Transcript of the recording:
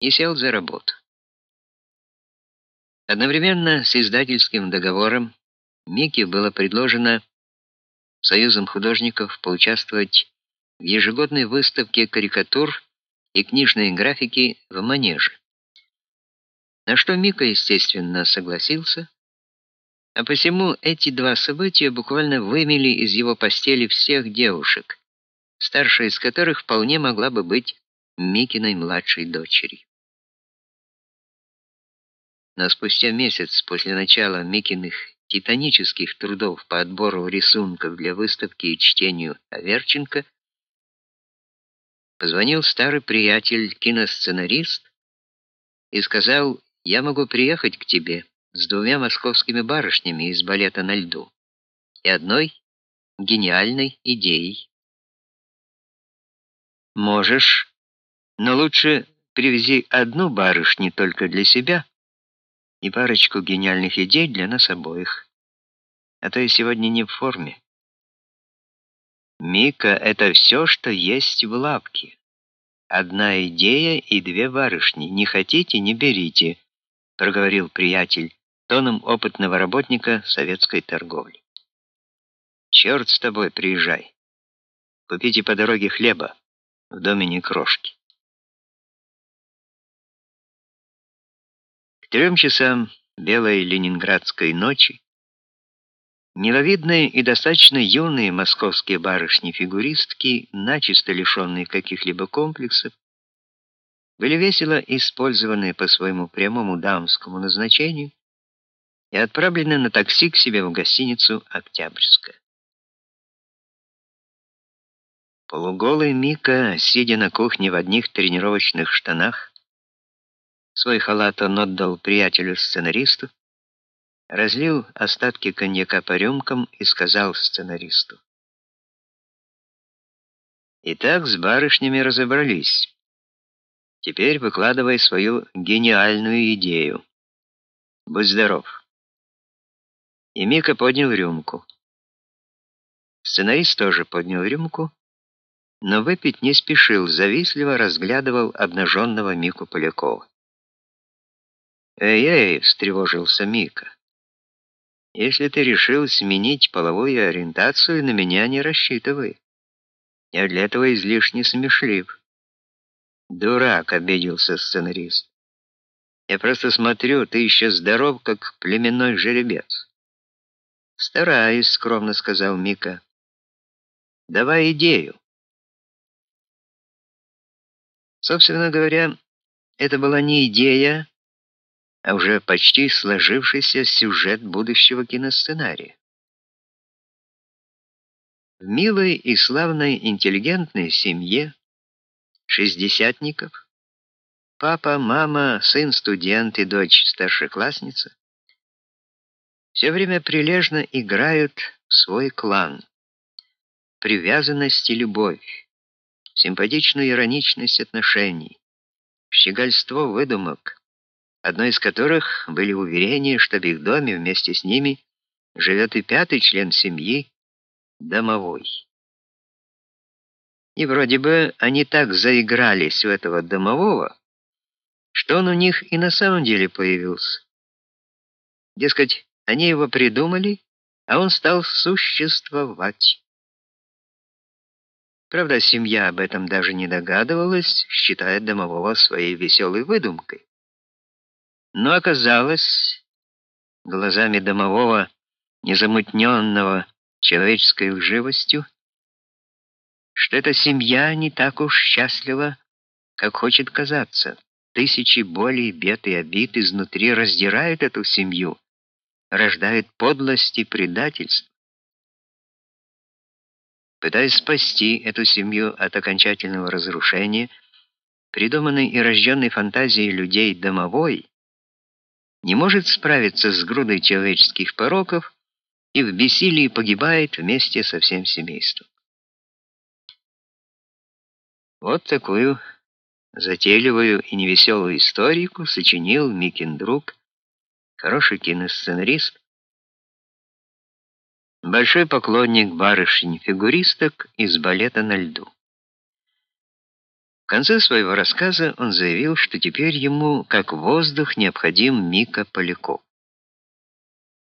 и сел за работу. Одновременно с издательским договором Микки было предложено Союзом художников поучаствовать в ежегодной выставке карикатур и книжной графики в Манеже. На что Мика, естественно, согласился, а посему эти два события буквально вымели из его постели всех девушек, старшая из которых вполне могла бы быть Микиной младшей дочерью. Но спустя месяц после начала Микиных титанических трудов по отбору рисунков для выставки и чтению Аверченко позвонил старый приятель, киносценарист, и сказал: "Я могу приехать к тебе с двумя московскими барышнями из балета на льду и одной гениальной идеей". "Можешь, но лучше привези одну барышню только для себя" и парочку гениальных идей для нас обоих. А то я сегодня не в форме. Мика это все, что есть в лапке. Одна идея и две барышни. Не хотите не берите, проговорил приятель тоном опытного работника советской торговли. Черт с тобой, приезжай. Купите по дороге хлеба, в доме не крошки. Трем часам белой ленинградской ночи миловидные и достаточно юные московские барышни-фигуристки, начисто лишенные каких-либо комплексов, были весело использованы по своему прямому дамскому назначению и отправлены на такси к себе в гостиницу Октябрьская. Полуголый Мика, сидя на кухне в одних тренировочных штанах, Свой халат он отдал приятелю-сценаристу, разлил остатки коньяка по рюмкам и сказал сценаристу: "Итак, с барышнями разобрались. Теперь выкладывай свою гениальную идею. Будь здоров". И Мика поднял рюмку. Сценарист тоже поднял рюмку, но выпить не спешил, завистливо разглядывал обнаженного Мику Полякова. «Эй-эй!» — встревожился Мика. «Если ты решил сменить половую ориентацию, на меня не рассчитывай. Я для этого излишне смешлив». «Дурак!» — обиделся сценарист. «Я просто смотрю, ты еще здоров, как племенной жеребец». «Стараюсь», — скромно сказал Мика. «Давай идею». Собственно говоря, это была не идея, а уже почти сложившийся сюжет будущего киносценария. В милой и славной интеллигентной семье шестидесятников папа, мама, сын студент и дочь старшеклассница все время прилежно играют в свой клан. Привязанность и любовь, симпатичную ироничность отношений, щегольство выдумок, одной из которых были уверения, что в их доме вместе с ними живет и пятый член семьи домовой. И вроде бы они так заигрались у этого домового, что он у них и на самом деле появился. Дескать, они его придумали, а он стал существовать. Правда, семья об этом даже не догадывалась, считая домового своей веселой выдумкой. Но оказалось, глазами домового, незамутненного человеческой лживостью, что эта семья не так уж счастлива, как хочет казаться. Тысячи болей, бед и обид изнутри раздирают эту семью, рождают подлость и предательство. Пытаясь спасти эту семью от окончательного разрушения, придуманной и рожденной фантазией людей домовой, не может справиться с грудой человеческих пороков и в бессилии погибает вместе со всем семейством. Вот такую затейливую и невеселую историку сочинил Микин друг, хороший киносценарист, большой поклонник барышень-фигуристок из балета на льду. Конце своего рассказа он заявил, что теперь ему, как воздух, необходим Мика Поляков.